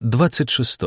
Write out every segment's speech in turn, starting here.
26.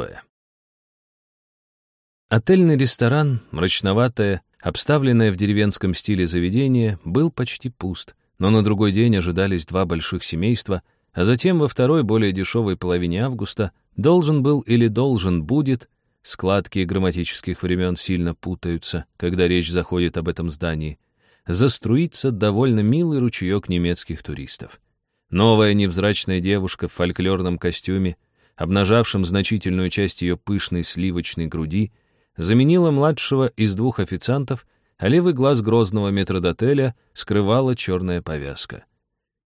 Отельный ресторан, мрачноватое, обставленное в деревенском стиле заведение, был почти пуст, но на другой день ожидались два больших семейства, а затем во второй, более дешевой половине августа должен был или должен будет, складки грамматических времен сильно путаются, когда речь заходит об этом здании, заструится довольно милый ручеек немецких туристов. Новая невзрачная девушка в фольклорном костюме — обнажавшим значительную часть ее пышной сливочной груди, заменила младшего из двух официантов, а левый глаз грозного метродотеля скрывала черная повязка.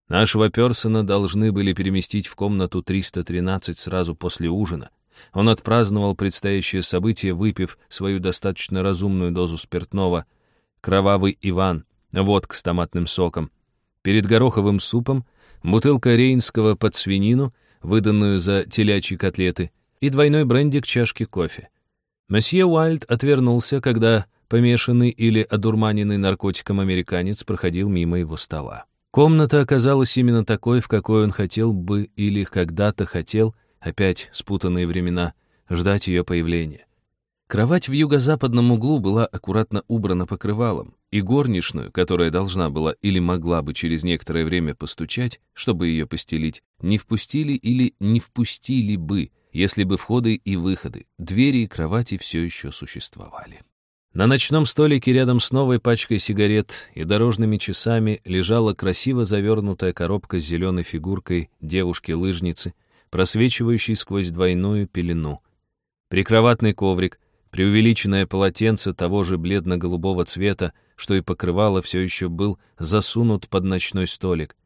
Нашего Персона должны были переместить в комнату 313 сразу после ужина. Он отпраздновал предстоящее событие, выпив свою достаточно разумную дозу спиртного. Кровавый Иван, водка с томатным соком. Перед гороховым супом бутылка рейнского под свинину — выданную за телячьи котлеты, и двойной бренди к чашке кофе. Месье Уайльд отвернулся, когда помешанный или одурманенный наркотиком американец проходил мимо его стола. Комната оказалась именно такой, в какой он хотел бы или когда-то хотел, опять спутанные времена, ждать ее появления. Кровать в юго-западном углу была аккуратно убрана покрывалом, и горничную, которая должна была или могла бы через некоторое время постучать, чтобы ее постелить, не впустили или не впустили бы, если бы входы и выходы, двери и кровати все еще существовали. На ночном столике рядом с новой пачкой сигарет и дорожными часами лежала красиво завернутая коробка с зеленой фигуркой девушки-лыжницы, просвечивающей сквозь двойную пелену. Прикроватный коврик, Преувеличенное полотенце того же бледно-голубого цвета, что и покрывало, все еще был засунут под ночной столик.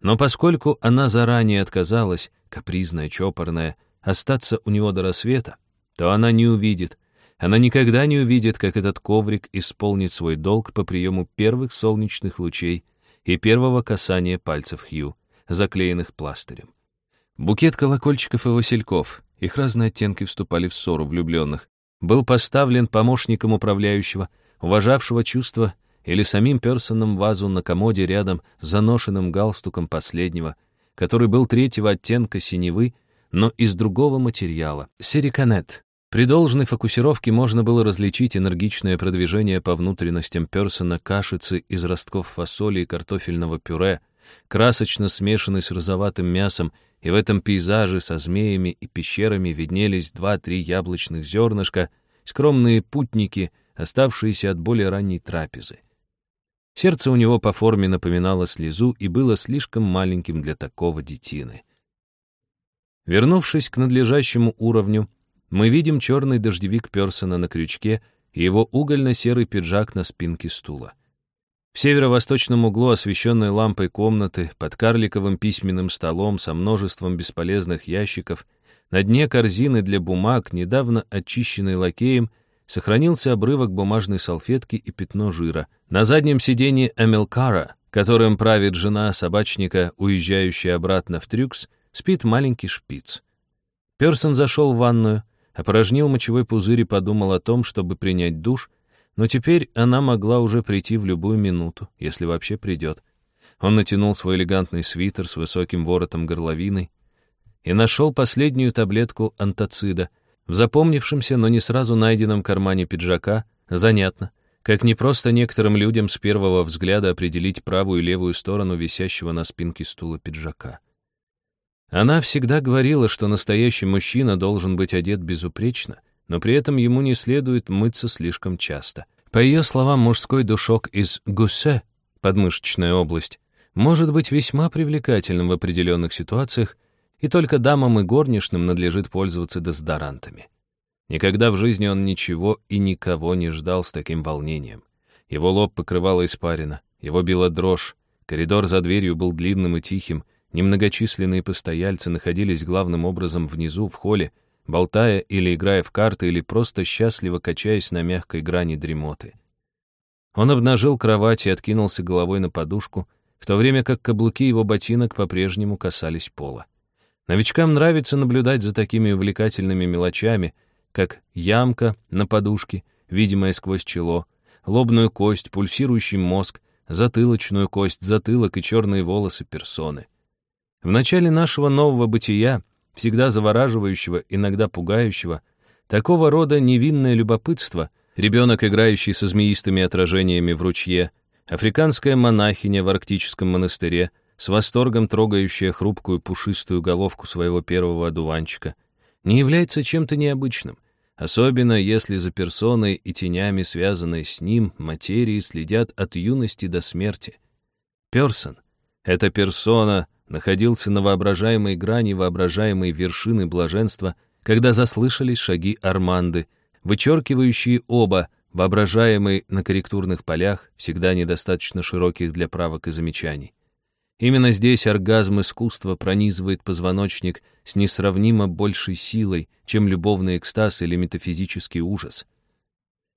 Но поскольку она заранее отказалась, капризная, чопорная, остаться у него до рассвета, то она не увидит, она никогда не увидит, как этот коврик исполнит свой долг по приему первых солнечных лучей и первого касания пальцев Хью, заклеенных пластырем. Букет колокольчиков и васильков, их разные оттенки вступали в ссору влюбленных, был поставлен помощником управляющего, уважавшего чувства, или самим Персоном вазу на комоде рядом с заношенным галстуком последнего, который был третьего оттенка синевы, но из другого материала — сериканет. При должной фокусировке можно было различить энергичное продвижение по внутренностям Персона кашицы из ростков фасоли и картофельного пюре, красочно смешанный с розоватым мясом и в этом пейзаже со змеями и пещерами виднелись два-три яблочных зернышка, скромные путники, оставшиеся от более ранней трапезы. Сердце у него по форме напоминало слезу и было слишком маленьким для такого детины. Вернувшись к надлежащему уровню, мы видим черный дождевик Персона на крючке и его угольно-серый пиджак на спинке стула. В северо-восточном углу, освещенной лампой комнаты, под карликовым письменным столом со множеством бесполезных ящиков, на дне корзины для бумаг, недавно очищенной лакеем, сохранился обрывок бумажной салфетки и пятно жира. На заднем сиденье Эмилкара, которым правит жена собачника, уезжающая обратно в Трюкс, спит маленький шпиц. Персон зашел в ванную, опорожнил мочевой пузырь и подумал о том, чтобы принять душ, но теперь она могла уже прийти в любую минуту, если вообще придет. Он натянул свой элегантный свитер с высоким воротом горловиной и нашел последнюю таблетку антацида в запомнившемся, но не сразу найденном кармане пиджака. Занятно, как не просто некоторым людям с первого взгляда определить правую и левую сторону висящего на спинке стула пиджака. Она всегда говорила, что настоящий мужчина должен быть одет безупречно, но при этом ему не следует мыться слишком часто. По ее словам, мужской душок из гуссе, подмышечная область, может быть весьма привлекательным в определенных ситуациях, и только дамам и горничным надлежит пользоваться дезодорантами. Никогда в жизни он ничего и никого не ждал с таким волнением. Его лоб покрывала испарина, его била дрожь, коридор за дверью был длинным и тихим, немногочисленные постояльцы находились главным образом внизу, в холле, болтая или играя в карты, или просто счастливо качаясь на мягкой грани дремоты. Он обнажил кровать и откинулся головой на подушку, в то время как каблуки его ботинок по-прежнему касались пола. Новичкам нравится наблюдать за такими увлекательными мелочами, как ямка на подушке, видимая сквозь чело, лобную кость, пульсирующий мозг, затылочную кость, затылок и черные волосы персоны. В начале нашего нового бытия всегда завораживающего, иногда пугающего, такого рода невинное любопытство, ребенок, играющий со змеистыми отражениями в ручье, африканская монахиня в арктическом монастыре, с восторгом трогающая хрупкую пушистую головку своего первого одуванчика, не является чем-то необычным, особенно если за персоной и тенями, связанной с ним, материи следят от юности до смерти. Персон — эта персона находился на воображаемой грани воображаемой вершины блаженства, когда заслышались шаги Арманды, вычеркивающие оба, воображаемые на корректурных полях, всегда недостаточно широких для правок и замечаний. Именно здесь оргазм искусства пронизывает позвоночник с несравнимо большей силой, чем любовный экстаз или метафизический ужас.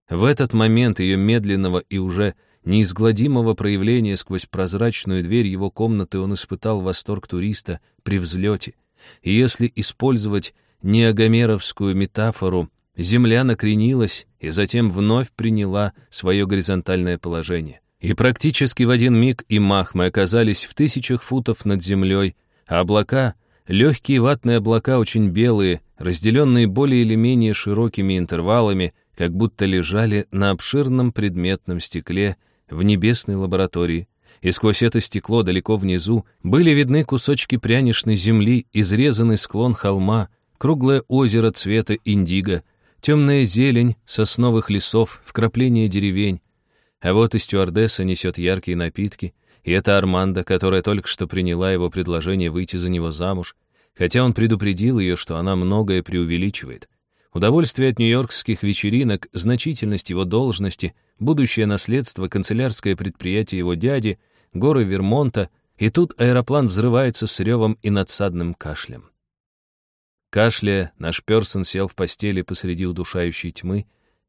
В этот момент ее медленного и уже неизгладимого проявления сквозь прозрачную дверь его комнаты он испытал восторг туриста при взлете. И если использовать неогомеровскую метафору, земля накренилась и затем вновь приняла свое горизонтальное положение. И практически в один миг и мах мы оказались в тысячах футов над землей, а облака, легкие ватные облака, очень белые, разделенные более или менее широкими интервалами, как будто лежали на обширном предметном стекле в небесной лаборатории, и сквозь это стекло далеко внизу были видны кусочки пряничной земли, изрезанный склон холма, круглое озеро цвета индиго, темная зелень сосновых лесов, вкрапление деревень, а вот и стюардесса несет яркие напитки, и это Арманда, которая только что приняла его предложение выйти за него замуж, хотя он предупредил ее, что она многое преувеличивает. Удовольствие от нью-йоркских вечеринок, значительность его должности, будущее наследство, канцелярское предприятие его дяди, горы Вермонта, и тут аэроплан взрывается с ревом и надсадным кашлем. Кашляя, наш Персон сел в постели посреди удушающей тьмы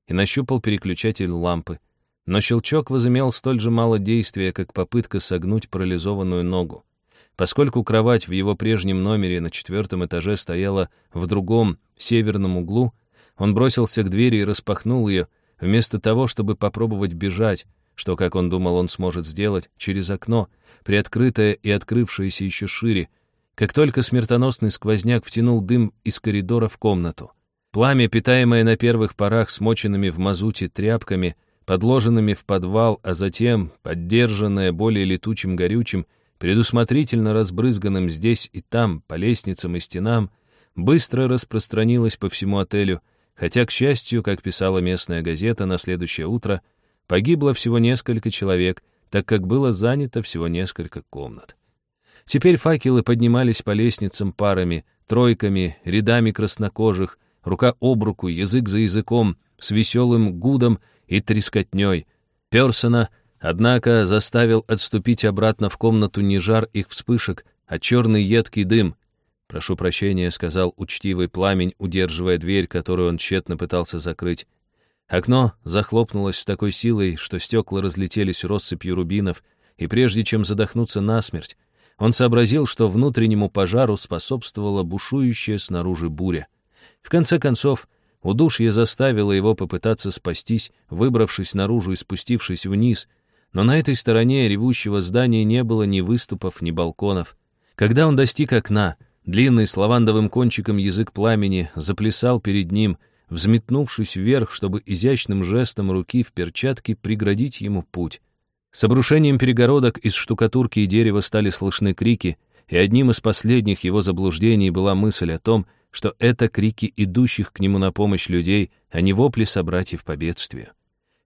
и нащупал переключатель лампы — но щелчок возымел столь же мало действия, как попытка согнуть парализованную ногу. Поскольку кровать в его прежнем номере на четвертом этаже стояла в другом, северном углу, он бросился к двери и распахнул ее, вместо того, чтобы попробовать бежать, что, как он думал, он сможет сделать, через окно, приоткрытое и открывшееся еще шире, как только смертоносный сквозняк втянул дым из коридора в комнату. Пламя, питаемое на первых порах смоченными в мазуте тряпками, подложенными в подвал, а затем, поддержанное более летучим горючим, предусмотрительно разбрызганным здесь и там, по лестницам и стенам, быстро распространилось по всему отелю, хотя, к счастью, как писала местная газета на следующее утро, погибло всего несколько человек, так как было занято всего несколько комнат. Теперь факелы поднимались по лестницам парами, тройками, рядами краснокожих, рука об руку, язык за языком, с веселым гудом и трескотней. Персона, однако, заставил отступить обратно в комнату не жар их вспышек, а черный едкий дым. «Прошу прощения», — сказал учтивый пламень, удерживая дверь, которую он тщетно пытался закрыть. Окно захлопнулось с такой силой, что стекла разлетелись россыпью рубинов, и прежде чем задохнуться насмерть, он сообразил, что внутреннему пожару способствовала бушующая снаружи буря. В конце концов, Удушье заставило его попытаться спастись, выбравшись наружу и спустившись вниз, но на этой стороне ревущего здания не было ни выступов, ни балконов. Когда он достиг окна, длинный с лавандовым кончиком язык пламени заплясал перед ним, взметнувшись вверх, чтобы изящным жестом руки в перчатке преградить ему путь. С обрушением перегородок из штукатурки и дерева стали слышны крики, и одним из последних его заблуждений была мысль о том, что это крики идущих к нему на помощь людей, а не вопли собратьев по бедствию.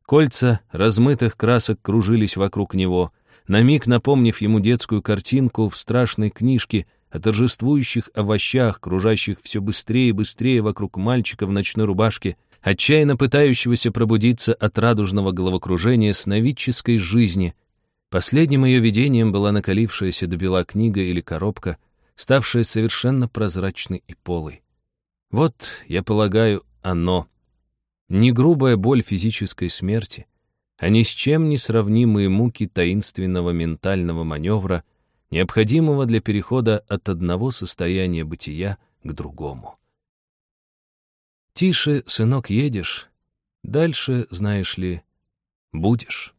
Кольца размытых красок кружились вокруг него, на миг напомнив ему детскую картинку в страшной книжке о торжествующих овощах, кружащих все быстрее и быстрее вокруг мальчика в ночной рубашке, отчаянно пытающегося пробудиться от радужного головокружения сновидческой жизни. Последним ее видением была накалившаяся до бела книга или коробка, ставшее совершенно прозрачной и полой. Вот, я полагаю, оно. Не грубая боль физической смерти, а ни с чем не сравнимые муки таинственного ментального маневра, необходимого для перехода от одного состояния бытия к другому. Тише, сынок, едешь, дальше, знаешь ли, будешь.